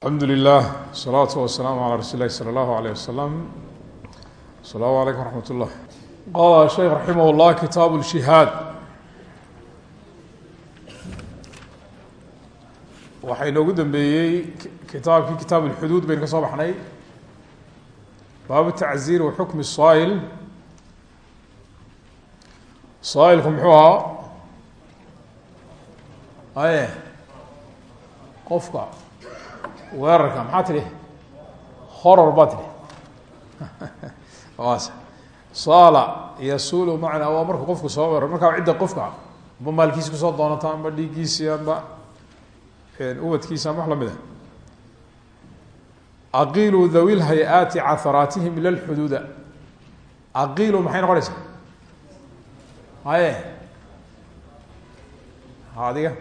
alxamdu lilah salaatu wasalaamu calaa rasuuli lahi sala allahu alayh wasalam asalaamu alaykum waraxmat ullah qaala sheekh raximah llah kitaabu lshihaad waxaa inoogu dambeeyey kitaabkii kitaab lxuduud baynu ka soo baxnay. Baabu tacziir wa xukmi saail saailku muxuu ahaa? Aye qofka weerarka maxaa tidhi? Horor baa tidhi. Saala yasulu macnaa waa marku qofku soo weerar markaa cidda qofka amba maalkiisi ku soo doonata amba dhiiggiisi amba ubadkiisa ama wax la mid a aqilu dhawi lhay-aati ila lxuduuda aqilu maxay noqonaysaa haye. Adiga.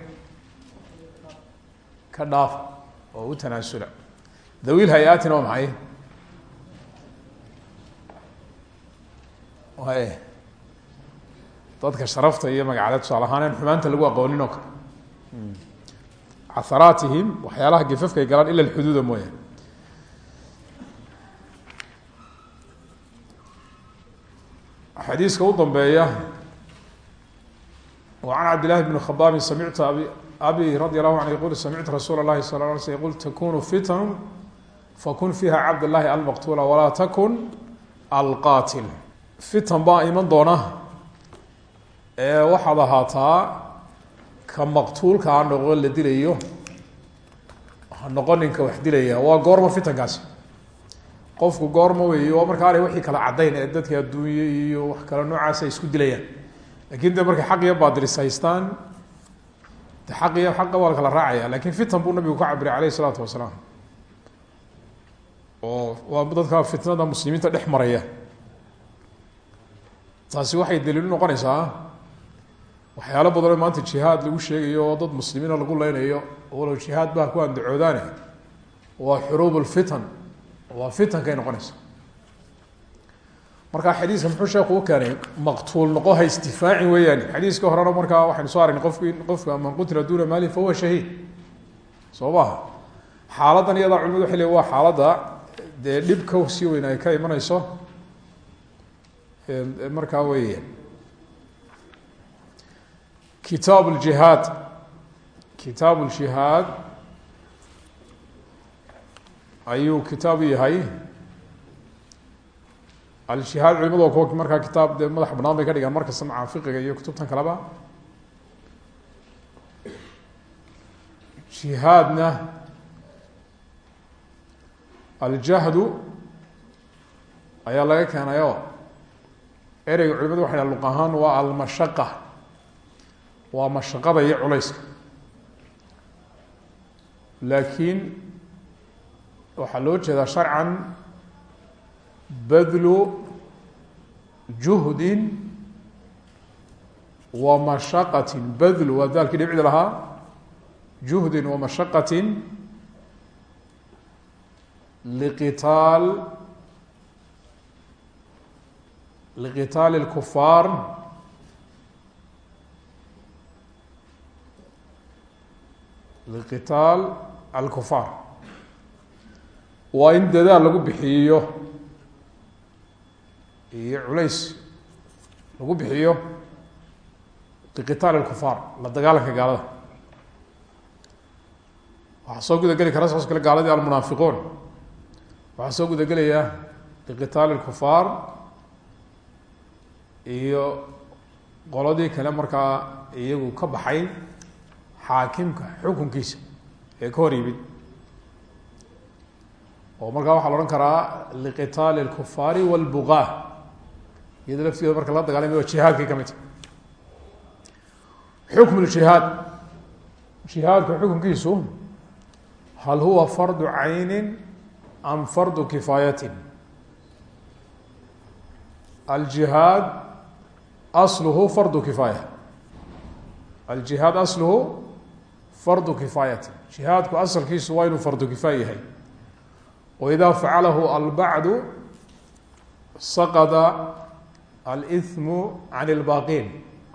Ka dhaaf oo u tanaasula. Dhawil hay'aatina waa maxay? Y dadka sharafta iyo magacale tusaale ahaan in xumaanta lagu aqoonin oo kale. Caharaatihim waxyaalaha gifafkay galaan ila lxuduuda mooyaane xadiiska u dambeeya wa can cabd llahi bn khabaabin samictu abi abi radi allahu anhu yqul samictu rasuula اlahi sal la sl yqul takunu fitanu fakun fiiha cabd llahi almaqtula walaa takun alqaatil fitan baa iman doona ee waxaad ahaataa ka maqtuulka ha noqo la dilayo ha noqon ninka wax dilaya waa goorma fitankaasi qofku goorma wey waa marka aanay wixii kala caddayn ee dadka adduunye iyo wax kale noocaas ay isku dilayaan laakiin de markay xaq iyo baadilis haystaan de xaq iyo xaqa waa la kala raacaya laakiin fitan buu nabigu ka cabiray alayh isalaatu wasalaam. Oo waa dadka fitnada muslimiinta dhex maraya. Taasi waxay daliilu noqonaysaa waxyaalo badan oo maanta jihaad lagu sheegayo oo dad muslimiina lagu leynayo walow jihaad baa ku andacoodaane waa xuruub lfitan waa fitankay noqonaysa marka xadiiska muxuu sheeku u keenay maqtuul noqo ha istifaacin weeyaan. Xadiiska horena markaa waxaynu soo aragnay qofki qofka man qutila duuna maali fahuwa shahiid. Soo maha xaaladan iyadaa culimadu waxay leeyin waa xaaladda dee dhibka sii weyn ay ka imanayso. Markaa weeyaan kitaab ljihaad kitaab ljihaad ayuu kitaabu yahay aljihaad culimadu kuwa markaa kitaab dee madax banaan bay ka dhigaan markasta maca fiqiga iyo kutubtan kaleba. Jihaadna aljahdu ayaa laga keenayo ereyga culimadu waxay dhaha luq ahaan waa almashaqa waa mashaqada iyo culayska. Laakiin waxaa loo jeedaa sharcan badlu juhdin wa mashaqatin badlu waa daalkii dhibcdi lahaa juhdin wa mashaqatin liqitaal liqitaali اlkufaar liqitaal alkufaar waa in dadaal lagu bixiyo iyo culays lagu bixiyo liqitaal alkufaar la dagaalanka gaalada. Waxaa soo gudageli kara saas kale gaaladii almunaafiquun. Waxaa soo gudagelaya liqitaali alkufaar iyo qoladii kale markaa iyagu ka baxay xaakimka xukunkiisa ee ka hor yimid. Oo markaa waxaa la odhan karaa liqitaali اlkufaari wاlbugaa iyado laftigeeda marka la dagaalamay waa jihaadkay ka mid. Tahy xukm ljihaad jihaadka xukunkiisu hal huwa fardu cayni am fardu kifaayatin? Aljihaad asluhu fardu kifaaya. Aljihaad asluhu fardu kifaayatin. Jihaadku asalkiisu waa inuu fardu kifaaya yahay. Wإida facalahu albacdu saqada almu can ilbaaqiin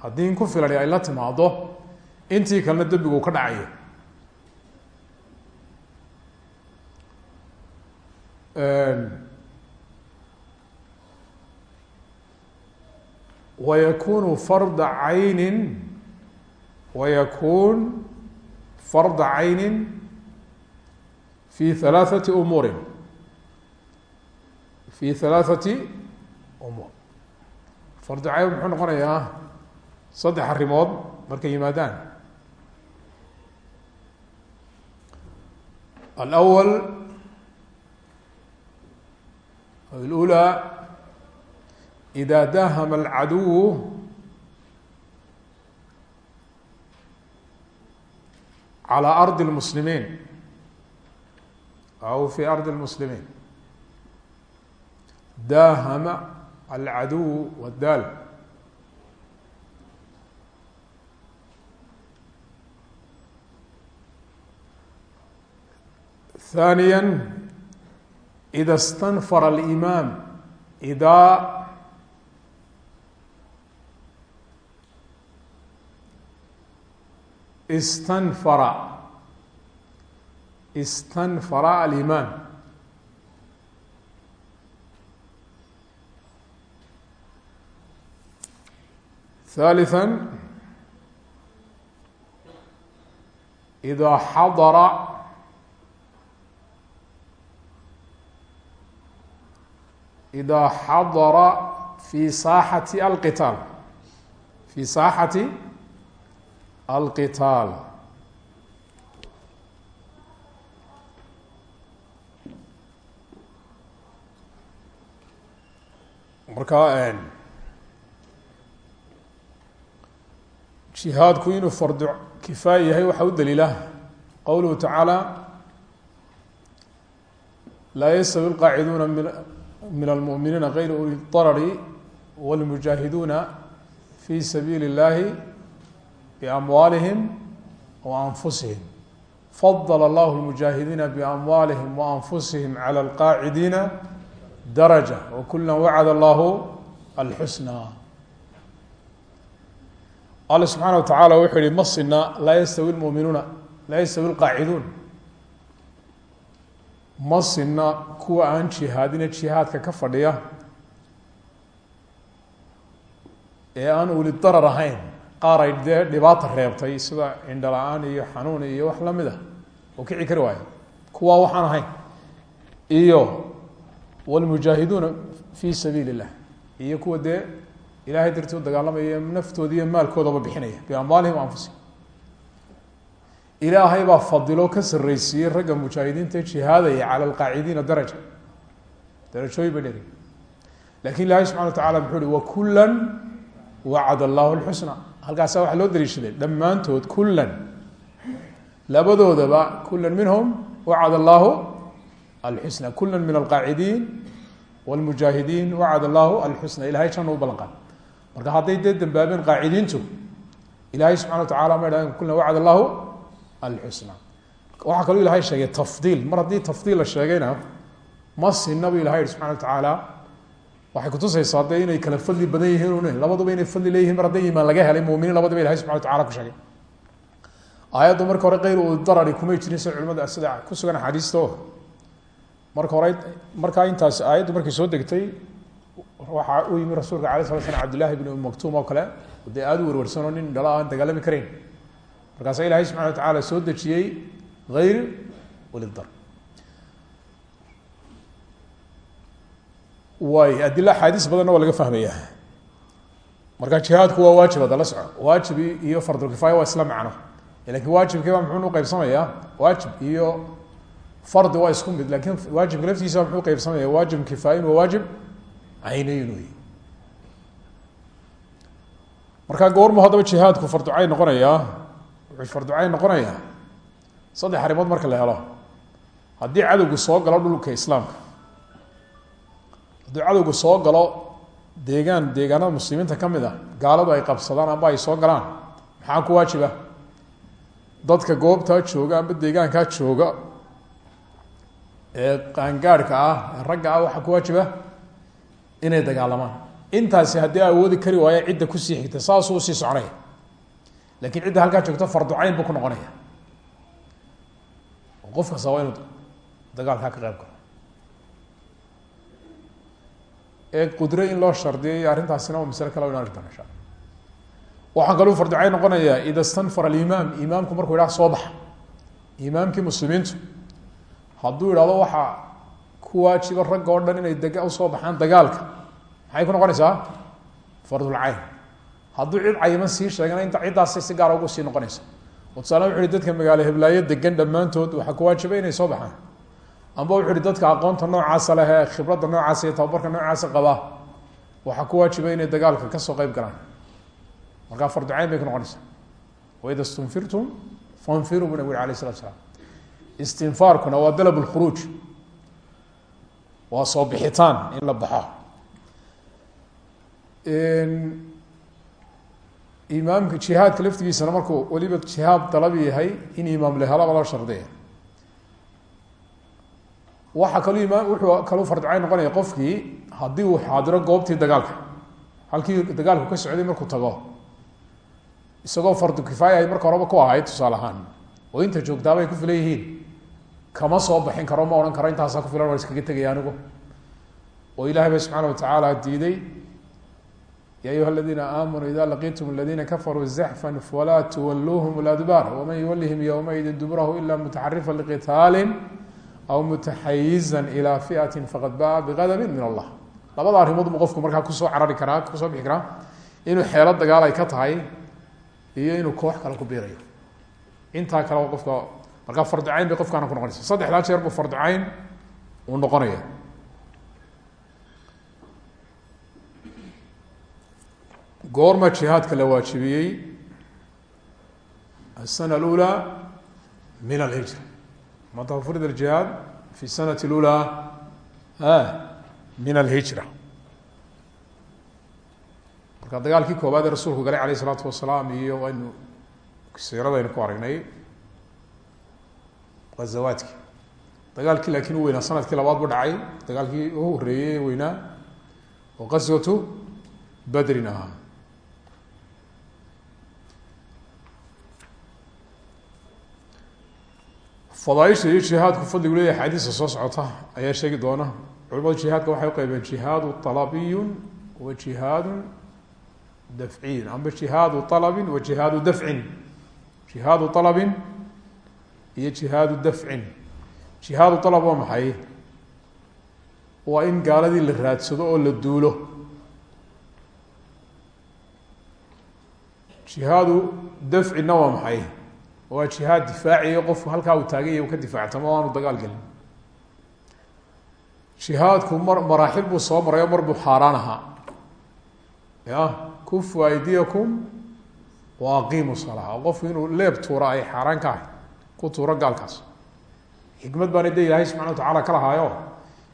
haddii in ku filani ay la timaado intii kalena dembiguu ka dhacayo ehm, wayakunu farda caynin wayakun farda caynin fi halaaثati umuuri fi halaaثati umuur fardu cayn muxuu noqonayaa saddex arrimood markay yimaadaan. Alawal alulaa ida dahama alcaduwu calaa ardi lmuslimiin aw fi ardi lmuslimiin dahama العaduw wاdal ثانيا إda اsتنfر الإmam إda istanfara istanfara alimaan ثالثا إذا حضر إذا حضر في sاحة القتال في sاحة alqitaal marka jihaadku inuu fardu kifaaya yahay waxaa u daliila qowluhu tacaala laa yastawi اlqaaciduuna min almuؤminiina غayr uli اdarari wاlmujaahiduuna fi sabiili اllahi بأmwaalihim وأnfusihim fadl اllah الmujaahidiina بأmwaalihim وأnfusihim عlى الqaacidiina daraجة وkula wacd اllah الxusnى alle subxaana wa tacaala wuxuu yihi masina laa yastawi lmuminuuna laa yastawi lqaaciduun masina kuwa aan jihaadina jihaadka ka fadhiya ee aan uli darar ahayn qaaray dee dhibaata reebtay sida cindhala-aan iyo xanuun iyo wax la mid ah oo kici kari waayo. Kuwa waxaan ahayn. Iyo wlmujaahiduuna fi sabiili اllah iyo kuwa dee ilahay dartii u dagaalamaya naftooda iyo maalkoodaba bixinaya. Biamwaalihim anfusihim. Ilaahay baa fadilo ka sarreysiiyey ragga mujaahidiinta jihaadaya cala alqaacidiina daraja. Darajooyin bay dheri laakiin ilahay subxana wa tacala muxuu uhi wakula wacad allahu lxusna halkaasa waxaa loo daliishaday dhammaantood kulan labadoodaba kula minhum wacad allahu alxusna kula min alqaacidiin wاlmujaahidiin wacad allahu alxusna ilahay janna u marka hadday dee dambaabeen qaacidiintu ilahay subxana wa tacala ma idhahdeen kula wacad allahu alxusna waxaa kaloo ilahay sheegay tafdiil. Mar haddii tafdiil la sheegayna ma sina bu ilahay yihi subxana wa tacaala waxay kutusaysaa inay kala fadli badan yihiin un labaduba inay fadli leeyihiin mar hadday laga helay muminiin labadaba ilahay subxana wa tacala ku sheegay. Aayaddu marka hore keyr darari kumay jirin sida culimada sida ku sugan axaadiista o hore markaa intaas aayaddu markay soo degtay waxaa u yimi rasuulka alay sala slam cabdillahi bn um maktuum oo kale. Dee aada u werwarsanoo nin wa waa laga fahmaya. Marka jihaadku waa waajib hadda la soco waajibi iyo fardulkifaaya waa isla macno. Lakin waajibkiiba muxuu uqeybsamayaa waajib iyo fardi waa isku mid. Lakin waajibka laftiisa muxuu qeybsamaya waajib kifaayin waa waajib cayneyn wey marka goormu haddaba jihaadku farducayn noqonayaa wuxuu farducayn noqonayaa saddex arrimood marka la helo. Haddii cadowgu soo galo dhulka islaamka. Haddii cadowgu soo galo deegaan deegaanada muslimiinta ka mid a gaaladu ay qabsadaan amba ay soo galaan maxaa ku waajiba? Dadka goobtaa jooga amba deegaankaa jooga ee qaangaadhka ah ee ragga ah waxaa ku waajiba inay dagaalamaan. Intaasi haddii awoodi kari waayo cidda ku sii xigta saasuu u sii soconaya lakiin cidda halkaa joogto farducayn buu noqonaya. Qof kasta ka qayb galo. Ee qudre in loo shardiyay arrintaasina waa masle kale o arki doona insha waxaa kaluu farducay noqonayaa ida stanfar alimaam imaamku markuu idhaha soo baxa. Imaamkii muslimiintu hadduu idhahdo waxaa ku waajiba oo dhan inay deg u soo baxaan dagaalka. Maxay ku noqonaysaa? Fardulcayn hadduu cid cayiman sii sheegana inta ciddaasay si gaara ugu sii noqonaysa. Oo tusaale wuxu uhi dadka magaalo heblaayo degan dhammaantood waxaa ku waajibay inay soo baxaan. Amba wuxu uhi dadka aqoonta noocaasa leh khibradda noocaasa iyo tababarka noocaasa qabaa waxaa ku waajibay inay dagaalka ka soo qeyb galaan. Markaa farducayn bay ku noqonaysaa. Waida stunfirtum fanfiruu bu nabig alayh salatu slaam istinfaarkuna waa dalab lkhuruuj waa soo bixitaan in la baxo. Imaamka jihaadka laftigiisana markuu weliba jihaad dalab yahay in imaam la helaba loo shardiya. Waxaa kaluu imaam wuxuu kaluu farducayn noqonaya qofkii haddii uu xaadiro goobtii dagaalka. Halkii dagaalku ka socday markuu tago. Isagoo fardu kifaaya ay marka horeba ku ahayd tusaale ahaan. Oo inta joogtaaba ay ku filan yihiin kama soo baxin karo ma odhan karo intaasaa ku filan waa iskaga tegaya anigu oo ilahay ba subxaana watacaala diiday ya ayuha aladiina aamanuu ida laqitum aladiina kafaruu zaxfan falaa tuwaluuhum ladbaar waman yuwalihim ywmaidin duburahu ila mutaxarifa liqitaali aw mutaxayizan ilaa fiati faqad baa biqadabin min allah. Labada arrimood bu qofku markaa ku soo carari karaa ku soo bixi karaa inuu xeelo dagaal ay ka tahay iyo inuu koox kale ku biirayo. Intaa kale qofka marka farducayn bay qofkaana ku noqonaysa. Saddexdaa jeer buu farducayn uu noqonaya. Goorma jihaadka la waajibiyey asana alula min alhijra. Mata furid aljihaad fi sanati lula min alhijra. Marka dagaalkii koobaad ee rasuulku galay alayh isalaatu wasalaam iyo aynu siirada aynu ku aragnay waa zawaadki dagaalkii laakiin u weynaa sannadkii labaad bu dhacay. Dagaalkii u horeeyey weynaa oo qaswatu badrin ahaa fadaaisha iyo jihaadku fadligu leeyahay xadiisa soo socota ayaa sheegi doona. Culimadu jihaadka waxay uqeybeen jihaadu alabiyun wa jihaadun dafciyun amba jihaadu alabin wa jihaadu dafcin. Jihaadu alabin iyo jihaadu dafcin. Jihaadu طalab waa maxay? Waa in gaaladii la raadsado oo la duulo. Jihaadu dafcinna waa maxay? Waa jihaad difaaciyo qofku halkaa uu taagay u ka difaactamo o aanu dagaal gelin. Jihaadku mar maraaxil buu soo maray oo mar buu xaaraan ahaa. Ya kufu aydiyakum wa aqiimu salaa qofku inuu leeb tuura ay xaaraan ka ahay ku tuuro gaalkaas. Xikmad baana de ilaahay subxana wa tacala ka lahaayo.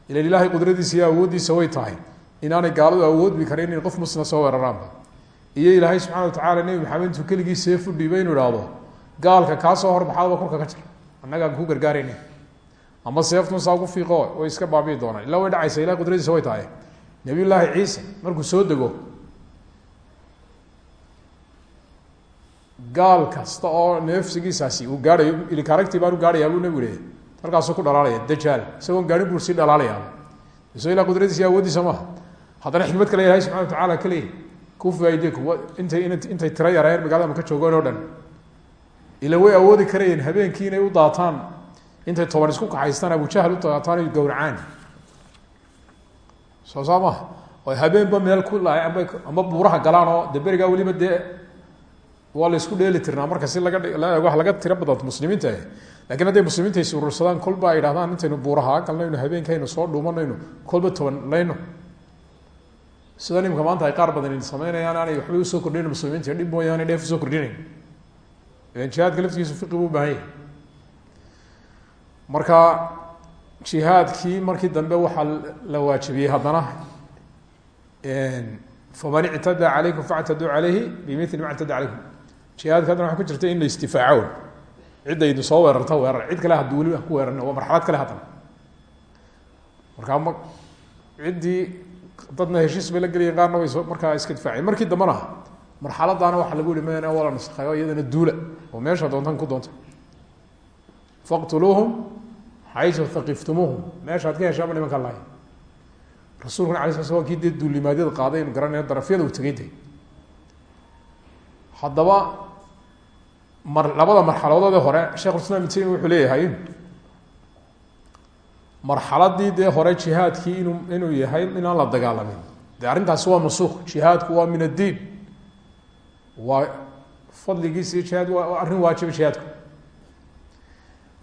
Ilan ilaahay qudradiisa iyo awooddiisa way tahay. Inaanay gaaladu awoodbi karin in qof muslima soo weeraraanba iyo ilaahay subxana wa tacala nebi maxamed intuu keligii seefu dhiibay inuu ihahdo gaalka kaasoo horbaxadaba kurka ka jir annagaan ku gargaarayna ama seeftun saa ku fiiqo way iska baabi'i doonaan. Illa way dhacaysa ilahay qudradiisa way tahay. Nabiy llaahi ciise markuu soo dego gaal kasta oo neefsigiisaasi uu gaadhayo ilikaaragtii baan u gaadhayaa buu nebigu leeyay halkaasuu ku dhalaalaya dajaal. Isagoon gaadhin buu sii dhalaalayaa. So ilah qudradiisa awooddiisa maaha haddana xikmad kale ilahay subxana wa tacala ka leeyahy kufi aydikum intay intay tiro yareen magaalada maka joogeen oo dhan. Ila way awoodi karayeen habeenkii u daataan intay toban isku kaxaystaan abujahal u daataan ay gowracaan soo saa maha oy habeenba meel ku amba buuraha galaan oo de berigaa waa la isku dheeli tirnaa marka si laga wa laga tiro badanto muslimiinta. Lakin hadday muslimiinta is urursadaan kolba ay dhahdaan intaynu buuraha galnayno habeenkaynu soo dhuumanayno kolba toban layno sida nimka maanta ay qaar badan sameynayaan aanay waxbay u soo kordhinayn muslimiinta dhib mooyaane dheef u soo kordhinayn jihaadka laftigiisu fiqi buu ubaahan marka jihaadkii markii dambe waxaa la waajibiyey haddana faman ictada calaykum factaduu calayhi bimili ma ctada calaykum jihaadka haddana waxa ku jirta in la istifaaco cidda idin soo weerarta weerar cid kale haddi weli ku weeran waa marxalad kale haddana. Markaa ma ciddii dadna heshiis bay la qaarna way markaa iska difaaceen. Markii dambena marxaladaana waxa lagu yihi mn waa iyadana duula. Oo meesha doontan ku doonta. Faqtuluuhum xaysu haqiftumuuhum meeshaad ka heshaaba nimanka lahay rasuulkuna ala sla sl kii dee qaaday aynu garanayno darafyada uu tegay de labada marxaladoodee hore shekhulislam ibn taymiya wuxuu leeyahay marxaladii dee hore jihaadkii inuu inuu yahay inaan la dagaalamin. De arrintaasi waa masuuq jihaadku waa min addiin waa fadligiisi jihaad waa arrin waajiba jihaadku.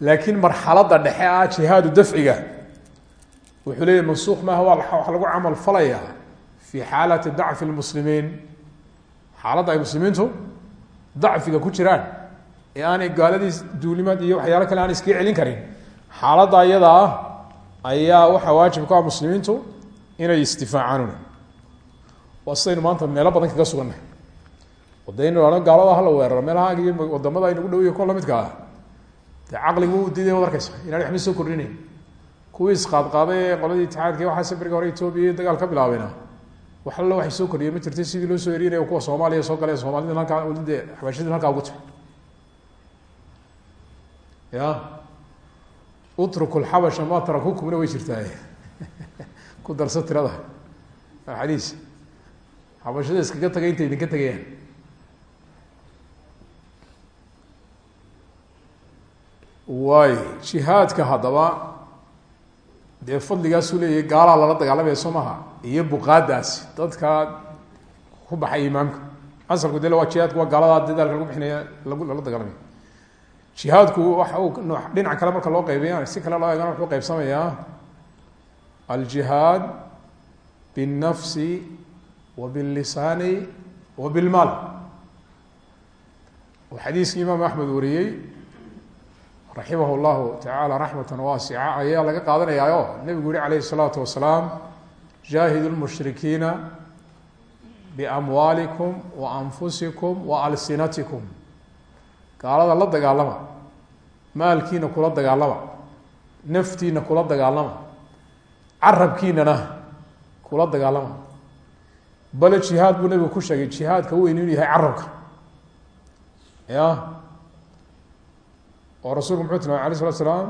Laakiin marxaladda dhexe ah jihaadu dafciga wuxuu leeyahy mansuuq maaha waa waxa lagu camal falayaa fi xaalati dacfi lmuslimiin. Xaaladda ay muslimiintu dacfiga ku jiraan ee aanay gaaladii duulimaad iyo waxyaalo kale aan iskaga celin karin. Xaaladda iyada ah ayaa waxaa waajib ku ah muslimiintu inay isdifaacaan waa sidaynu maanta meelo badan kaga sugannahay wadaynu hahno gaalada hala weeraro meelaha iyo waddamada aynagu dhawiya kuwa lamidka ah. Dee caqligu u diiday arkaysa inaan waxba soo kordhinayn kuwii isqaadqaaday ee qoladii itixaadka waxaase beriga hore etoobiya dagaal ka bilaabeyna wax alla waxay soo kordhiyeen ma jirtay sidii loo soo erinaya kuwa soomaaliya soo galeen soomaalida halkaa weli dee xabaashidin halkaa ugu tahay ya. Utruku lxabasha ma tarakukumna way jirtaa. Ku darso tirada. Xadiis. Xabashada iskaga tagay intay idinka tegayaan waay jihaadka haddaba dee fadligaasuu leeyahay gaalaa lala dagaalamaya soo iyo buqaadaasi dadka ku baxay imaamka. Asalku de waa jihaadku waa gaaladaa dadaalka lagu bixinaya lagu lala dagaalamaya jihaadku waxa uu noo dhinac kale marka loo qeybiya si kale loo eegana wuxuu qeybsamayaa aljihaad biاnnafsi wa billisaani wa bilmaal oo xadiiskii imaam axmed wariyey raximah llahu tacaala raxmata waasica ayaa laga qaadanayaayo nebigu yihi calayhi الsalaatu wasalaam jaahidu lmushrikiina biamwaalikum wa anfusikum wa alsinatikum gaalada la dagaalama. Maalkiina kula dagaalama. Naftiina kula dagaalama. Carabkiinana kula dagaalama. Bale jihaad buu nebigu ku sheegay jihaadka weyn inuu yahay carabka. Ya? Oo rasulku muxuu tilmaamay alay slat slaam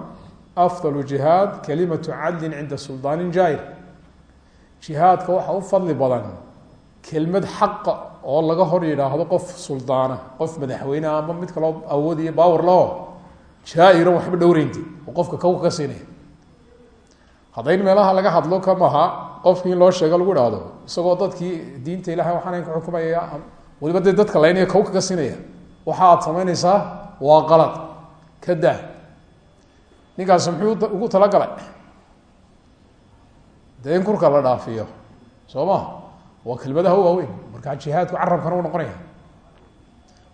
afdal jihaad kalimatu cadlin cinda suldaanin jair jihaadka waxa u fadli badan kelmad xaqa oo laga hor yidhaahdo qof suldaana qof madaxweyne ama mid kaloo awood iyo baawar laho jaa-iran waxba dhowreynti oo qofka kawka ka siinaya. Haddayn meelaha laga hadlo kamaha qofkii loo sheego lagu ihahdo isagoo dadkii diinta ilahay waxaana ka xukumaya waliba dee dadka laynaya kawka ka siinaya waxa aad samaynaysaa waa qalad. Ka daa. Muxuu ugu talagalay? Dee la dhaafiyo soo ma? Waa kelmadaha waaweyn markaa jihaadku carabkana u noqonaya.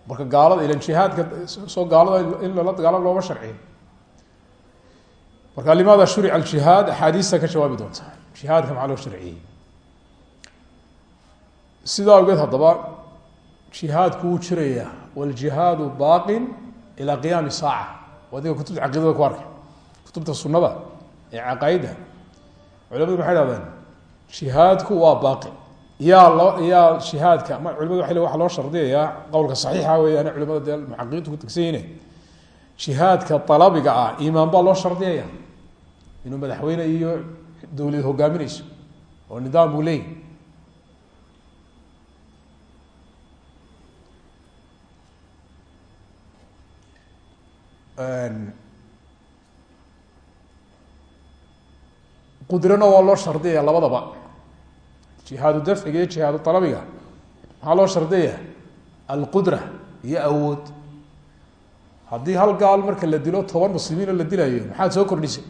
Marka gaalada ilan jihaadka soo gaalada in lala dagaalamo looma sharciyo marka limaada shurica aljihaad axaadiista ka jawaabi doonta. Jihaadka maxaa loo sharciyey sidaa awgeed haddaba jihaadku wuu jiraya wاljihaadu baaqin ilى qiyaami saaca. Adiga kutubta caqiidada ku arkay. Kutubta sunada ee caqaaida culamadu waxay hahdeen jihaadku waa baaqi yaa loo yaa jihaadka ma culimadu waa waa loo shardiyayaa qowlka saxiixa weeyaan culimada dee muxaqiqiintu ku tegsan yihiin jihaadka alabiga ah iimaan baa loo shardiyaya. Inuu madaxweyne iyo dowlad hogaaminayso oo nidaam buu leeyahy qudrana waa loo shardiyaya labadaba jihaadu dafciga iyo jihaadu alabiga maxaa loo shardiyaya alqudra iyo awood. Haddii hal gaal marka la dilo toban muslimiinoo la dilayo maxaad soo kordhisay?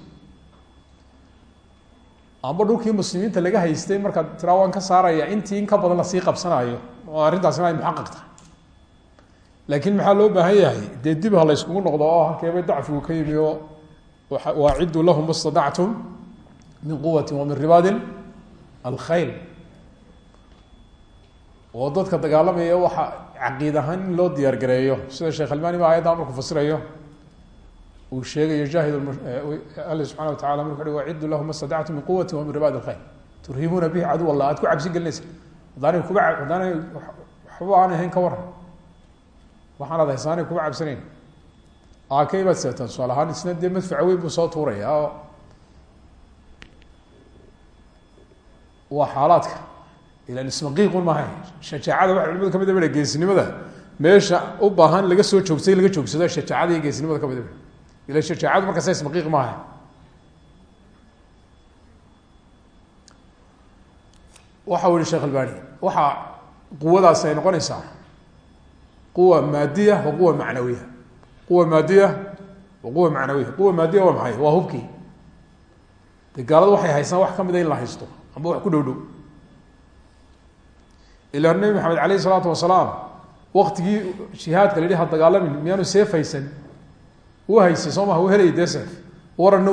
Amba dhulkii muslimiinta laga haystay markaad tiraa ka saaraya intii in ka badan la sii qabsanaayo oo arrintaasina ay muxaqaq laakiin maxaa loo baahan yahay? Dee dib ha la yskugu noqdo oo halkeeba dacfigu ka yimi oo waaciduu lahum istadactum min quwati wa min ribaadin alkhayl oo dadka dagaalamaya waxa caqiid ahaan in loo diyaar gareeyo sida sheekh almani ba ayadda markuu fasirayo uu sheegayo jaahid alle subxana wa tacala marku ui waciduu lahum istadactum min quwati wa min ribaadi alkhayl turhibuuna bihi caduw allah aad ku cabsi gelinaysa haddaanay kuba haddaanay waxba aanay ahayn ka waran waxaanaad haysaanay kuba cabsanayn. Akay baad seetaan tusaale ahaan isna dee madfaca weyn buu soo tuuraya. Oo waa xaalaadka ilan ismaqiiqun maaha. Shajaacada waxa culimada ka mid a geesinimada meesha u baahan laga soo joogsay laga joogsado shajaacada geesinimada ka mid ila shajaacadu markaasa ismaqiiq maaha. Waxa u sheekh albani waxaa quwadaasi ay noqonaysaa quwa maadiya wa quwa macnawiya. Quwa maadiya wa quwa macnawiya. Quwa maadiya waa maxay? Waa hubkii. De waxay haysaan wax kamida in la haysto amba wax ku dhow ila nabi maxamed aleyh isalaatu wasalaam waktigii jihaadka la yihi ha dagaalamin miyaanu seef haysan wuu haysay soo maha wuu helayay dee seef waranna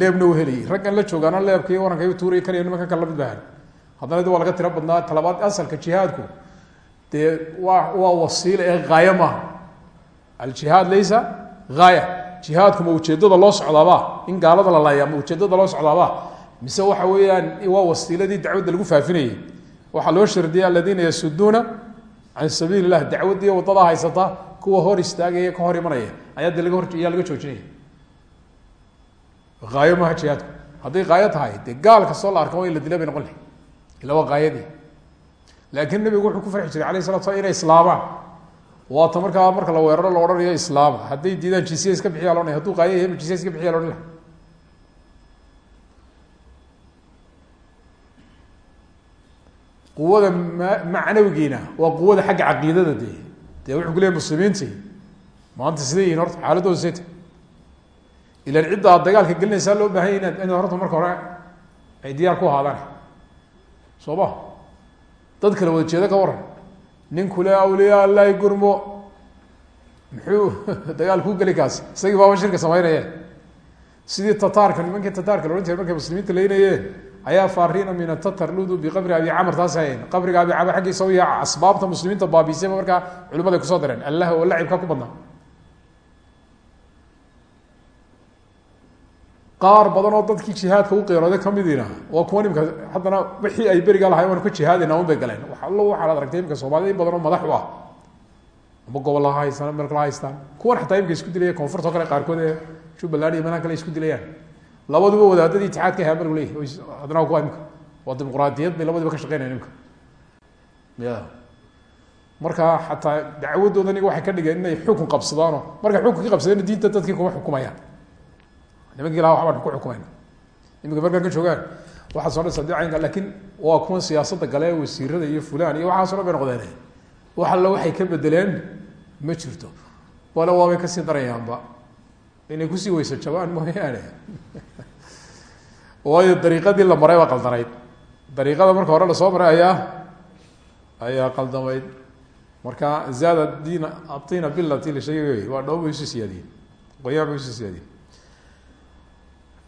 leebna wuu helayay raggan la joogaana leebka waranka tuuraya kanayo nimankan kale la mid baahan haddana waa laga tiro badnaa talabaad asalka jihaadku dee waa waa wasiila ee haayo maaha aljihaad laysa haaya jihaadku ma ujeedada loo socdaaba in gaalada la laaya ma ujeedada loo socdaaba mise waxa weeyaan waa wasiiladii dacwadda lagu faafinayay waxaa loo shardiyay aladiina yasuduuna can sabiili lah dacwadii waddadaa haysata kuwa hor istaagaya ka hor imanaya. Ayaa de laga hor yaa laga joojinaya. Haayo maaha jihaadku hadday haayo tahay dee gaal kastoo la arka in la dila noqon lahay ila waa laakiin nabigu wuxuu ku farxi jiray alayh salatu slam inay islaamaan waata markaa marka la weeraro la odhanayo islaama hadday diidaan jisiya iska bixiya loodhanay haduu qaaya yahay jisiya iska bixiya loodhan laha quwada ma macnawigiina waa quwada xagga caqiidada dee. Dee wuxuu ku leeyahy muslimiinti maanta siday yihiin horta xaaladooda sayta ilan cidda aad dagaalka gelinaysaa loo baahanya inaad inaad horta marka hore ay diyaar ku ahaadaan. Soo ma? Dad kale wada jeedo ka waran. Nin kule awliya allahi gurmo. Muxuu dagaal ku geli kaas? Isagii baaba shirka sameynaya sidii tataarka nimankii markay muslimiinta leynayeen ayaa faarina min atatar ludu biqabri abi camr taas qabriga abi camr xaggiisa uya asbaabta muslimiinta baabiisayba markaa culimada ku soo dareen allah oo lacibka ku badnaa. Qaar badan oo dadkii jihaadka u qeerooday kamidiina waa kuwa nimka haddana wixii ay berigaa lahay waanu ka jihaadayna un bay galeen. Allo waxaad aragtay imika soomaalida badan oo madax u ah. Gobol ha haystaan meel kala haystaan. Kuwan xataa imika isku dilaya koonfurta kale qaarkood ee jubbaland iyo kale isku dilayaan labaduba wadaadadii itixaadka ahaa margu leyahy haddana kuwa imika waa dimuqraadiyad bay labadiba ka shaqeynayan imika ya marka xataa dacwadooda waxay ka dhigeen inay xukun qabsadaano markay xukunkii qabsadeen diinta dadkii kuma xukumayaan. Nimankii laha waxbaan ku xukumayna. Imika markaan ka joogaan waxaa soo dhasa caynka laakiin waa kuwan siyaasadda gale wasiirada iyo fulan iyo waxaaso dhan bay noqdeen wax alla waxay ka bedeleen ma jirto. Wale waabay ka sii darayaanba inay ku sii weysa jabaan mooyaane waayo dariiqadii la maray baa qaldanayd. Dariiqada marka hore la soo maray ayaa ayaa qaldamayd marka zaada diina atina bilati la sheegay waa dhoob bay isu siyaadiyeen qoyaan bay isu siyaadiyeen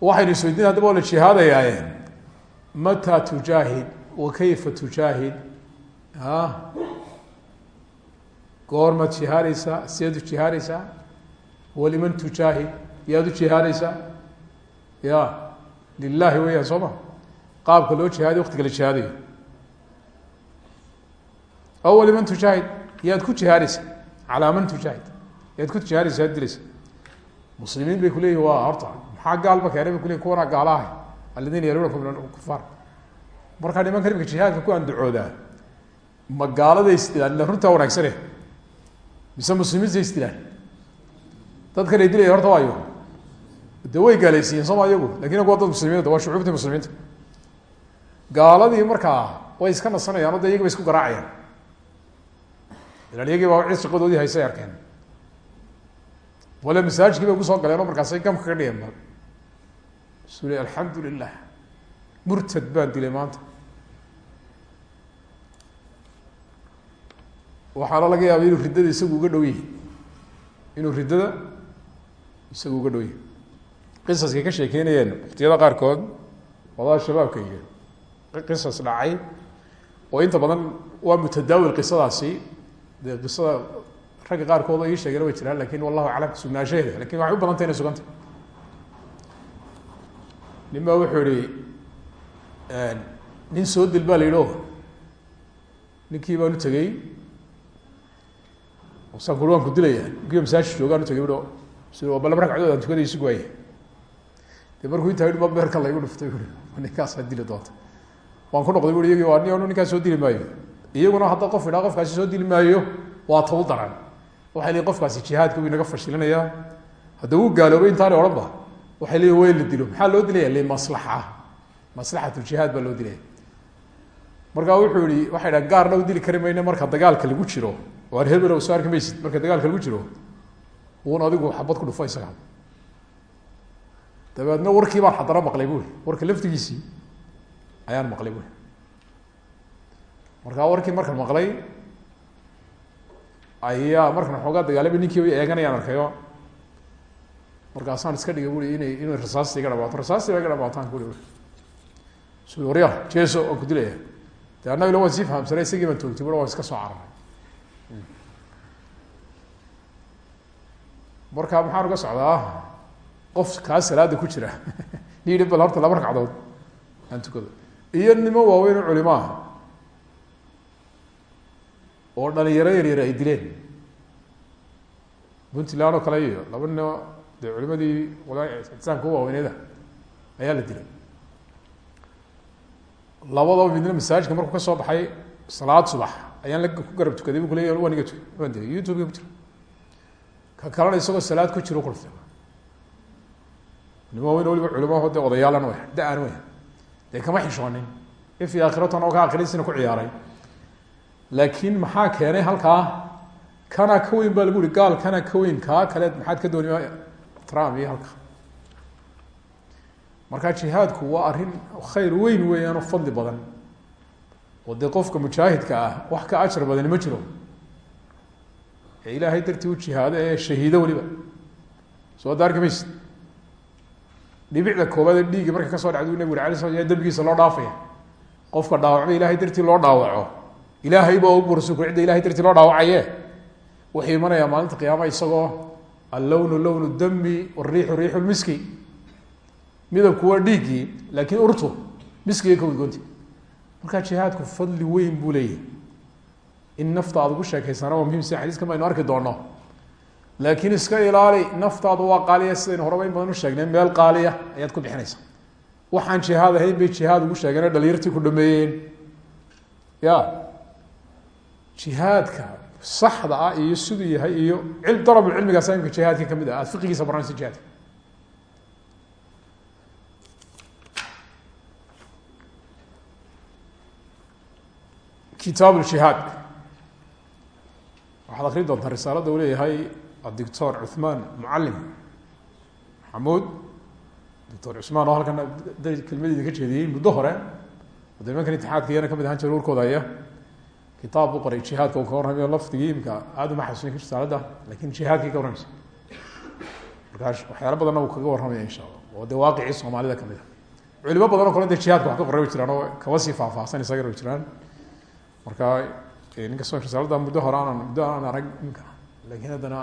waxaynu isweydiin la jihaadayaaye mataa tujaahid wa kayfa tujaahid? A goormaad jihaadaysaa sideed u jihaadaysaa waliman tujaahid yaad u jihaadaysaa? Ya lilahi weeyaan soo ma? Qaabka loo jihaadayo waktiga la aw waliman tujaahid yaad ku jihaadaysaa? Calaa man tujaahid yaad ku jihaadaysa yaad dilaysa muslimiin bay kuleeyihin waa maxaa gaalba keenay bay kuleyihin kuwanaa gaalahay aladiina yaluunakum min kufaar markaa nimanka imika jihaadka ku andacoodaa ma gaaladay isdilaan ila runtaa wanaagsane mise muslimiinta isdilaan dadkan ay dilaya horta waayo de way gaalaysiiyeen sooma iyagu waa dad muslimiinta waa shucuubta muslimiinta. Gaaladii markaa way iska nasanayaan o de iyagi ba isku garaacayaan. Ilan iyagii baa cid haysay arkeen. Wale masaajkii bay ku soo galeen oo markaasay gamka ka dhigeen ba. Alxamdu lilah murtad baan dilay maanta. Waxaana laga yaaba inuu riddada isagu uga dhow yahi inuu riddada isagu uga dhow yahi qisaskay ka sheekeynayeen waktiyada qaarkood wadaha shabaabka iyo qisas dhacay oo inta badan waa mutadaawil qisadaasi. Dee qisada ragga qaarkood oo ii way jiraan laakiin wallahu aclam sugnaanshaheeda laakiin waxay u badantay inay suganta nin baa wuxuu ihi nin soo dil baa la yidhi ninkii baan u tegey. Saan kuri waan ku dilaya ninkiiba masaajid joogaan utagay ui s bala ragcadood aan tukaday isu waaya de markuu intaa yihi ma beerka laygu dhuftay ui ninkaasaa dili doonta. Waan ku noqday bui iyagii waa ni ninkaa soo dili maayo. Iyaguna hadda qof idhaa qofkaasi soo dili maayo waa tabu daran waxay leeyiin qofkaasi jihaadka wuu inaga fashilinayaa. Hadda wuu gaaloobay intaani odhan ba waxay way la dilo. Maxaa loo dilaya limaslaxa maslaxat ljihaad baa loo dilaya markaa wuxuu yihi waxay dhaha gaarna u dili kari marka dagaalka lagu jiro waar hebelow soo arki maysid marka dagaalka lagu jiro uun adigu xabad ku dhufo isaga. Dabeedna warkii baan haddana maqlay bui warka laftigiisii ayaan maqlay bui markaa warkii markan maqlay ayaa markan xoogaa dagaalama ninkii way eeganayaan arkayo. Markaasaan iska dhigay bui inay inay rasaasta iga dhamaato rasaasta ba iga dhamaataan kui su warya jeso waan ku dilaya. De annagila waan sii fahamsanay isagii baan toogtay bua waan iska soo cararay marka maxaan uga socdaa qof kaa salaada ku jira. Nihi bal horta laba ragcadood aan tukado. Iyo nimo waaweyn oo culimo ah. Oo dhalinyaro yaryar ay dileen. Puntland oo kale iyo laba nino dee culimadii ictisaamka u waaweyneeda ayaa la dilay. Labadaba midna masaajidka markuu ka soo baxay salaad subax ayaan la ku garab tukaday bu kuleya waa niga tu youtube-ka ku jira ka kalena isagoo salaad ku jiro kulfta nima waaweyn waliba culamaho de odayaalan w da'an wey dee kama xishoonin ifi aakhiratan oo ka akhriisina ku ciyaaray. Laakiin maxaa keenay halkaa? Kana ka weyn baa lagu yihi gaal kana ka weyn kaa? Kale maxaad ka dooni trump iyo halka. Marka jihaadku waa arrin khayr weyn weeyaan oo fadli badan. Oo dee qofka mujaahidka ah wax ka ajar badani ma jiro ilaahay dartii u jihaado ee shahiido weliba. Soo daarki maysid dhibicda koobaad ee dhiigga markay ka soo dhacda u nabig uri ala sla dembigiisa loo dhaafaya. Qofka dhaawacma ilahay dartii loo dhaawaco. Ilaahay ba og rasuulku cidda ilahay dartii loo dhaawacaye. Wuxuu imanayaa maalinta qiyaama isagoo allownu lownu dami wariixu riixu lmiski midabku waa dhiiggii laakiin urtu miskigay ka udgoonti markaa jihaadku fadli weyn buu leeyahy in nafta aad ugu sheekaysana waa muhiim sida xadiiskan baynu arki doono laakiin iska ilaali naftaadu waa qaaliya sidaynu horaba in badan u sheegnay meel qaaliya ayaad ku bixinaysa. Waxaan jihaad ahayn bay jihaad ugu sheegeen dhalinyartii ku dhameeyeen. Ya jihaadka saxda ah iyo siduu yahay iyo cil dalabulcilmigaas imka jihaadka ka mid ah aad fiqigiisa baranaysa jihaadka kitaab jihaad waxaad akri doontaa risaalada uu leeyahay adictor cuثmaan mucalim maxamuud doctor cusmaan oo halkan kelmadii idinka jeediyey muddo hore de nimankan itixaadka iyana ka mid ahaan jira urkooda aya kitaab qoray jihaadka uu ka warramayo lafdigii imka aada uma xasuusin risaalada laakiin jihaadkii ka warramaysa markaa waxyaalo badanna uu kaga warramaya insha allah oo de waaqicii soomaalida ka mid a culimo badan o kale de ka qoray way jiraan oo kaba sii faahfaahsan isagana way jiraan. Marka ninkastoo risaalada muddo hore aanan muddo aan arag imka laakiin haddana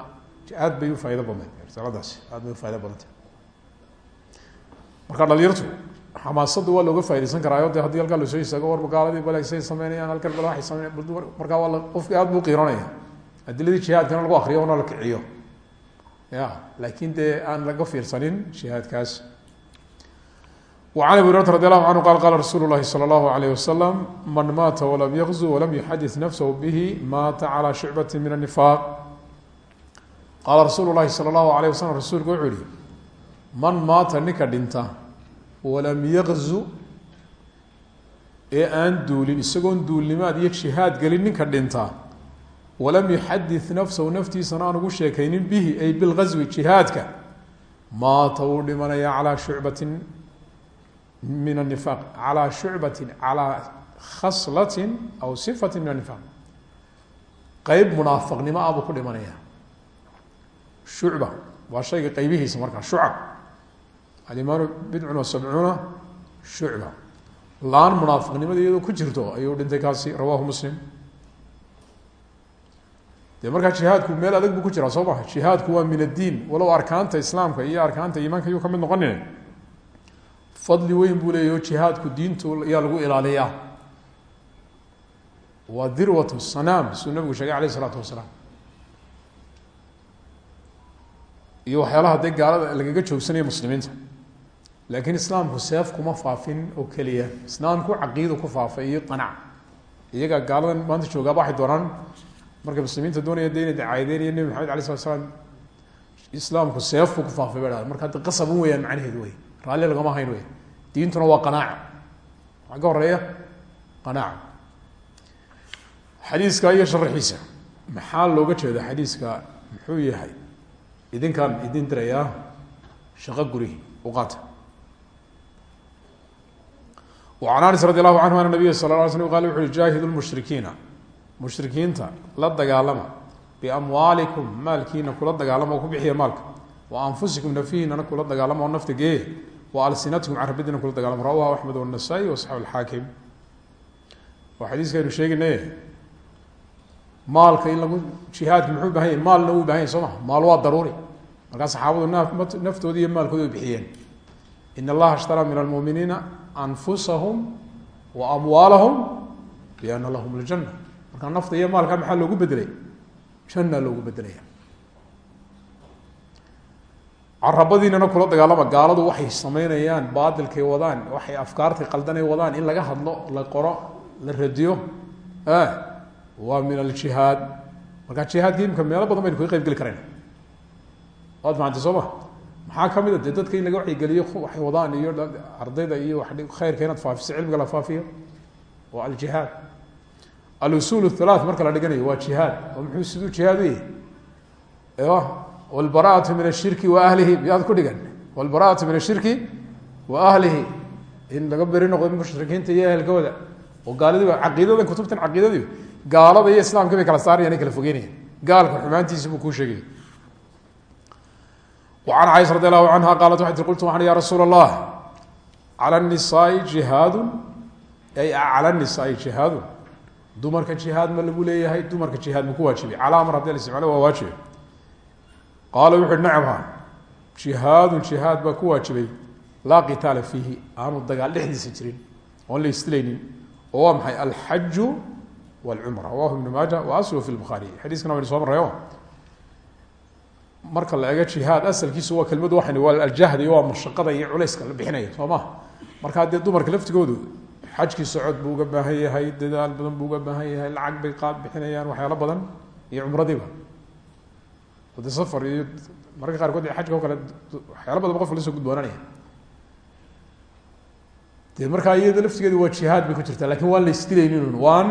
aad bay ufaa'ido badnayd. Risaaladaasi aad bay ufaa'ido badantay marka dhalinyartu xamaasadda waa looga faa'idaysan karaayo. De haddii halkaa la soo istaago warba gaaladii bale say sameynayaan halkan bale waxay sameyn markaa waa qofki aad buu qiiranaya adiladii jihaadkana lagu akriyo ona la kiciyo. Ya laakin dee aan laga fiirsanin jihaadkaas وعن أبي هريرة رضي الله عنه قال قال رسول الله صلى الله عليه وسلم من مات ولم يغزو ولم يحدث نفسه به مات على شعبة من النفاق قال رsuل الlahi slى الlaه عليه وsلم rasuulku wuxuu yihi man maata ninka dhinta walam yغzu ee aan duulin isagoon duulnimaad iyo jihaad gelin ninka dhinta walam yuxadith nafsahu naftiisana aan ugu sheekaynin bihi ay bilgazwi jihaadka maata wuu dhimanaya calىa shucbati min النifaq calىa shucbati calىa khaslati aw صifati min النifaq qeyb munaafaqnimo ah buu ku dhimanaya shucba waa shayga qeybihiisa markaa shucab alimaanu bidcun wa sabcuuna shucba laan munaafiqnimada iyadoo ku jirto ayuu dhintay kaasi rawahu muslim dee markaa jihaadku meel adag buu ku jiraa soo maha jihaadku waa min addiin walow arkaanta islaamka iyo arkaanta iimaanka yuu ka mid noqonin fadli weyn buu leeyahy o jihaadku diintu ayaa lagu ilaaliyaa. Waa dirwatu sanaam siduu nabigu sheegay alayh isalaatu iyo waxyaalaha dee gaalada lagaga joogsanaya muslimiinta. Laakiin islaamku seef kuma faafin oo keliya. Islaamku caqiida ku faafay iyo qanac. Iyaga gaaladan maanta joogaaba waxay doonaan. Marka muslimiinta doonaya de inay dacaayadeynaya nebi maxamed alay slat slam islaamku seef buu ku faafay marka hadda qasabun macnaheedu wey raalli lagama hayn wey diintuna waa qanaaca waxaa ka horreeya qanaaca xadiiska iyo sharaxiisa maxaa looga jeeda xadiiska? Muxuu yahay? Idinkaan idin dirayaa shaqo gurihi uqaata an anas radi allahu canhu ana nabiya sal la slam qal wuxu uhi jaahidu lmushrikiina mushrikiinta la dagaalama biamwaalikum maalkiina kula dagaalama oo ku bixiya maalka anfusikum nafihinana kula dagaalama oo nafta geeye wa alsinatikum carabidina kula dagaalama. Rawahu axmed wanasaa-i wasaxab alxaakim waa xadiiskaynu sheegaynaye maalka in lagu jihaadka muxuu baahan yahy maalna uu baahan yahy soo ma maal waa daruuri. Markaa saxaabadu naftoodi iyo maalkooda bixiyeen. In allaha ishtaraa min almuminiina anfusahum wa amwaalahum biana lahum ljana markaa nafta iyo maalka maxaa loogu bedelay janna loogu bedelaya carabadiinana kula dagaalama. Gaaladu waxay sameynayaan baatilkay wadaan waxay afkaartay qaldanay wadaan. In laga hadlo la qoro la radiyo waa min aljihaad. Markaa jihaadka imika meelo badan baynu kaga qayb geli karayna. Waad fahamtay soo ma? Maxaa ka mid a dee dadka in laga wacyigeliyo waxay wadaan iyo ardayda iyo khayrka inaad faafiso cilmiga la faafiyo. Waa aljihaad. Alusul halaat marka la dhiganayo waa jihaad. Oo muxuu siduu jihaad u wlbaraatu min ashirki wa ahlihi miyaad ku dhigan wlbaraatu min ashirki wa ahlihi in laga beri noqdo mushrikiinta iyo ehelkooda oo gaalidiiba caqiidadan kutubtan caqiidadii gaalada iyo islaamka bay kala saarayan kala fogeynaya gaalka xumaantiisi buu kuu sheegay an caiشha radi alahu anha qaalat waxay tii qultu waxan ya rasuul allah cala nisaai jihaadu ay cala nisaai jihaadu dumarka jihaad ma lagu leeyahay dumarka jihaad ma ku waajibay qaala wuxu uhi nacam ha jihaadun jihaad baa ku waajibay. Laa qitaala fiihi aanu dagaal dhexdiisa jirin oon la isdilaynin oo waa maxay alxaju wاlcumra rawahu ibnu maaja wa aslu fi lbukhaariy xadiiskana waynu soo marrayo marka la ego jihaad asalkiisu waa kelmadu waxan waa aljahdi waa mashaqada iyo culayska la bixinaya soo ma markaa dumarka laftigoodu xajkii socod buu uga baahan yahay dadaal badan buu uga baahan yahay lacag bay qaad bixinayaan waxyaalo badan iyo cumradiiba de safar iyo mararka qaarkood xajka o kale waxyaalo badan qofka la soo gudboonanaya de markaa iyada laftigeedu waa jihaad bay ku jirtaa laakiin waan la isdilaynin waan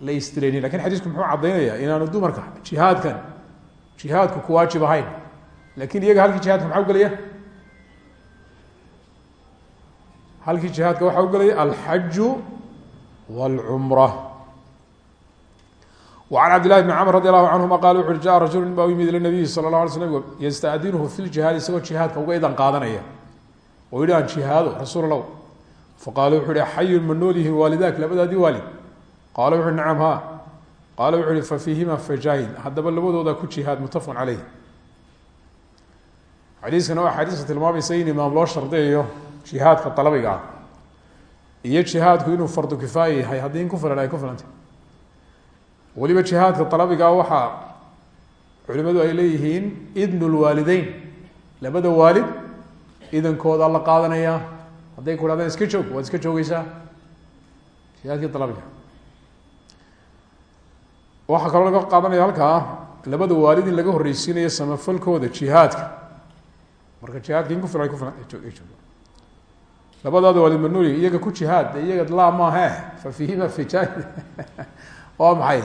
la isdilaynin laakiin xadiisku muxuu caddaynaya inaanu dumarka jihaadkan jihaadku ku waajib ahayn. Lakin iyaga halkii jihaadka maxaa ugelaya halkii jihaadka waxaa ugelaya alxaju wاlcumra وعn cabd لlahi بn cmr radi alahu canهuma qala wuxu ui jaء rajulu nin ba u yimid ilى nabiyi salى الlaه alay slm ystadinhu fi ljihaadi isagoo jihaadka uga idan qaadanaya oo yihi aan jihaado rasuul اlow faqala wuxu uhi xayun ma nool yihiin waalidaak labadaadii waalid qaala wuxu uhi nacam ha qaala wuxu uhi fafiihima fajaahid haddaba labadooda ku jihaad mutafaqun caleyh xadiiskana waa xadiiska tilmaamaysa in imaam loo shardiyayo jihaadka dalabiga ah iyo jihaadku inuu fardu kifaaya yahay haddii in ku filan ay ku filantay weliba jihaadka dalabigaa waxaa culimadu ay leeyihiin idnu lwaalideyn labada waalid idankooda la qaadanayaa hadday ku hahdaan iska joog waad iska joogeysaa jihaadkii dalabiga waxaa kaloo laga qaadanaya halkaa labada waalid in laga horreysiinayo samafalkooda jihaadka. Marka jihaadka in ku filan labadaada waalid manuuli iyaga ku jihaad iyaga laa maahe fa fiihima fijaahid waa maxay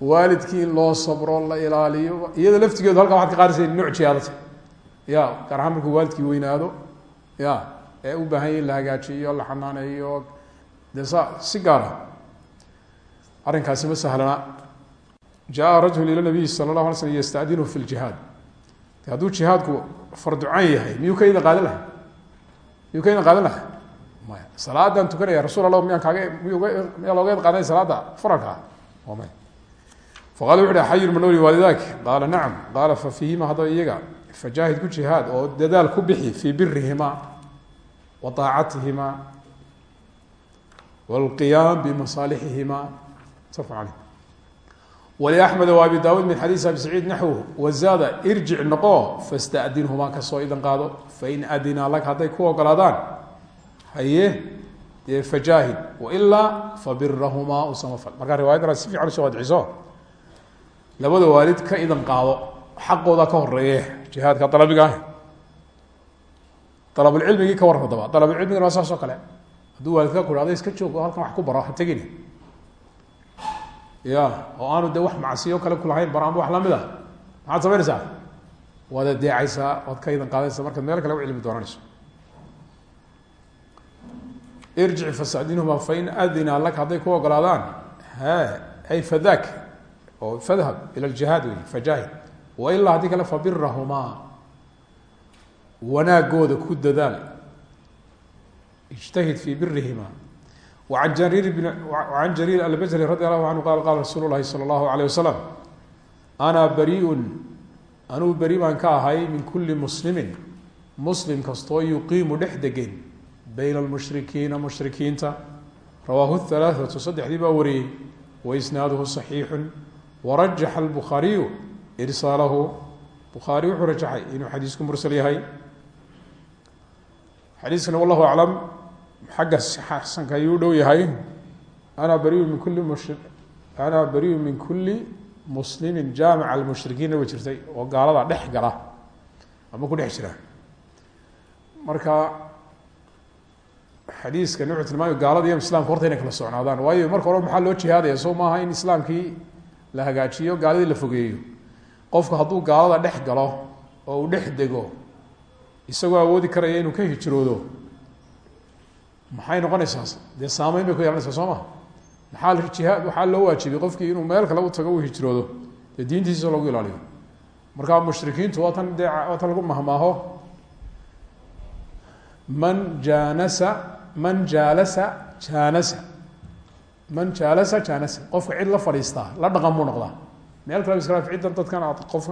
waalidkii in loo sabro la ilaaliyo iyada laftigeedu halkaa waxad ka qaadaysa nooc jihaadata. Ya gaar ahaan markuu waalidkii weynaado ya ee u baahan ya la hagaajiyo la xanaaneeyo dee sa si gaara arrinkaasi ma sahlana. Jaa rajul ila nabiyi sala allahu alay slm yastadinhu fi ljihaad hadduu jihaadku farducan yahay miyuu ka idan qaadan lahay miyuu ka idan qaadan lahay maya. Salaadaan tukanaya rasul allah miyaan kaaga miyaa looga qaadanaya salaada faralka? Waa maya faqala wuxu uhi xayun manooli waalidaak qaala nacam qaala fa fiihima haddaba iyaga fajaahid ku jihaad oo dadaal ku bixi fii birihima wa aacatihima wاlqiyaam bimasaalixihima mutafaq caleyh wlaxmed abi daawud min xadiis abi saciid naxw wazaada irjic noqo fastadinhumaa ka soo idan qaado fain adina lak hadday ku ogolaadaan haye dee fajaahid wailaa fabirahumaa usamafal markaa riwayadana si fiican u soo wadciso labada waalid ka idan qaado xaqooda ka horeeye jihaadka dalabiga ah. Dalabulcilmigii ka waran hadaba dalabulcilmigana waa saas oo kale. Hadduu waalidka ku hahdo iska joog oo wax ku baro ha tegini ya oo aanu de wax macsiyo kale kulahayn bar ama wax la mid a maxaad samaynaysaa waad adeecaysaa waad ka idan qaadaysaa markaad meel kale u cilmi doonanayso. Irjic fasadinhuma fain adina laka hadday ku ogolaadaan he ay fadak oo fadhab ila ljihaad wey fajaahid wailaa haddii kale fabirahumaa wanaagooda ku dadaal ijtahid fii birihimaa waan jariir bn an jariir albajri radi allahu canhu qala qala rasuulu lahi sala allahu alayh wasalam anaa bariun anugu beri ka ahay min kuli muslimin muslim kastoo yuqiimu dhex degen bayna almushrikiina mushrikiinta rawaahu halaaatu saddexdii baa wariyey waisnaaduhu saxiixun warajaxa اlbukhaariyu irsaalahu bukhaari wuxuu rajaxay inuu xadiisku mursal yahay. Xadiiskana wallahu aclam xagga xasanka ayuu dhow yahay. Ana bariu min kuli mush ana bariu min kuli muslimin jaamica almushrikiinna way jirtay oo gaalada dhex gala ama ku dhex jira. Gaalada iyo islaamka horta kala socnaadaan. Waayo marka hore maxaa loo jihaadaya? Soo maaha in islaamkii la hagaajiyo gaaladii la fogeeyo. Qofku hadduu gaalada dhex galo oo uu dhex dego isagoo awoodi karaya inuu ka hijroodo maxay noqonaysaa dee saameyn bay ku yeelanaysaa soo ma? Maxaa jihaad waxaa loo waajibiyey qofkii inuu meel kale u tago uu hijroodo? Dee diintiisa lagu ilaaliyo. Marka mushrikiintu waa tan dee waa tan lagu mahmaaho. Man jaanasa man jaalasa jaanasa man jaalasa jaanasa qofka cid la fadhiistaa la dhaqan buu noqdaa. Meel kale iskala ciddan dadkan qof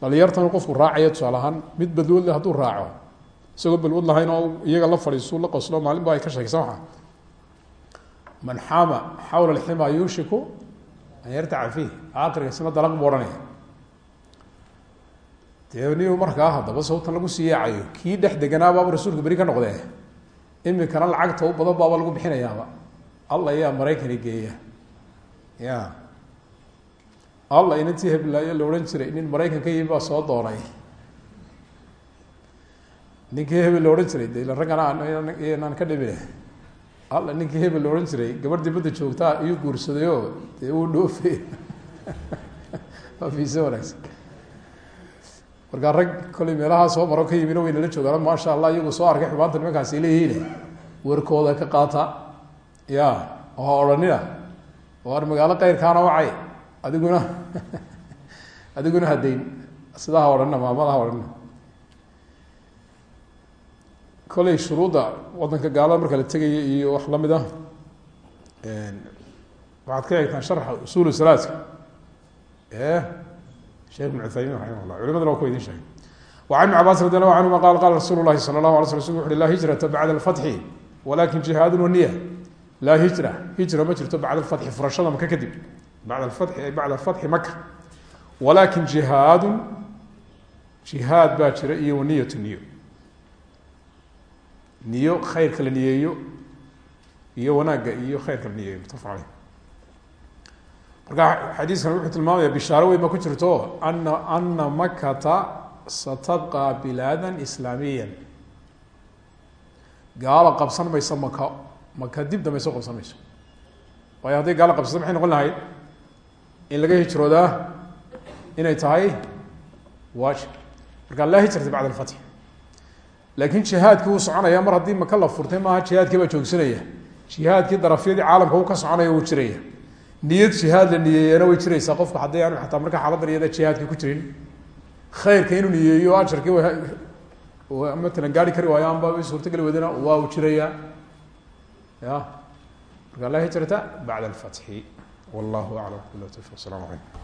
dhalinyartan qofku raacayo tusaale mid badwoodle hadduu raaco isagoo balwad lahayn oo iyaga la fadhiisu la qoslo maalin ba ay ka sheekaysa maa man xama xawla alxima yuushiku an yartaca fiih. Aakirka isna dalaq buu ohanaya dee ni markaa haddaba sababtan lagu sii yaacayo kii dhex deganaa baaba rasuulku beri ka noqdee. Imikana lacagta u badan baaba lagu bixinayaaba alla yaa maraykani geeya. Ya alla inantii heblaayo la odhan jiray nin maraykan ka yimi baa soo doonay ninkii hebel la odhan jiray de raggana naan ka dhibine alla ninkii hebel la odhan jiray gabar dibadda joogtaa iyuu guursadayoo dee uu dhoofe waa fiise rag kollay meelahaa soo maro ka yimina way nala joogaan maasha allah iyagu soo arkay xumaanta nimankaasi leeyihiine warkooda ka qaata ya ha odhanina waar magaalo kayrkaana wacay? Adiguna adiguna hadayn sida ha maamada ha odhanina. Koley wadanka gaalada marka la tegaya iyo wax la mid ah waxaad ka eegtaan sharxa usuul salaadka ee sheekh ibn cuthaymin raximah llah culimaduna waa kuwa idin sheegay wacan ibn cabaas radi allahu canhuma qala qala rasuulu llahi sala allahu ala sl sl u uhi la laa hijra hijra ma jirto bacd alfai furashada maka kadib. Bad ai bacda fai maka walaakin jihaadun jihaad baa jira iyo waniyatu niyo. Niyo khayrka la niyeeyo iyo wanaagga iyo khayrka la niyeeyo mutafaq aleyh marka xadiiskan wuxuu tilmaamaya bishaaro weyn ba ku jirto ana ana makata satabqa bilaada islaamiya gaalo qabsan maysa maka maka dib dambayso qabsan mayso waayo hadday gaalo qabsato maxay in laga hijroodaa inay tahay waajib. Marka laa hijrata bacda alfatx laakiin jihaadkii wuu soconaya mar haddii maka la furtay maaha jihaadkii baa joogsanaya. Jihaadkii darafyadii caalamka uu ka soconaya wuu jiraya. Niyad jihaad la niyeeyana way jiraysaa. Qofka haddii aanu ataa marka xaaladan iyada jihaadkii ku jirin khayrka inuu niyeeyo ajarkii matalan gaari kari waayo amba suurtogeli wadana waa uu jirayaa ya. Marka laa hijrata bacda alfatxi wallahu aclam bila tawfiq. Asalaamu calaykum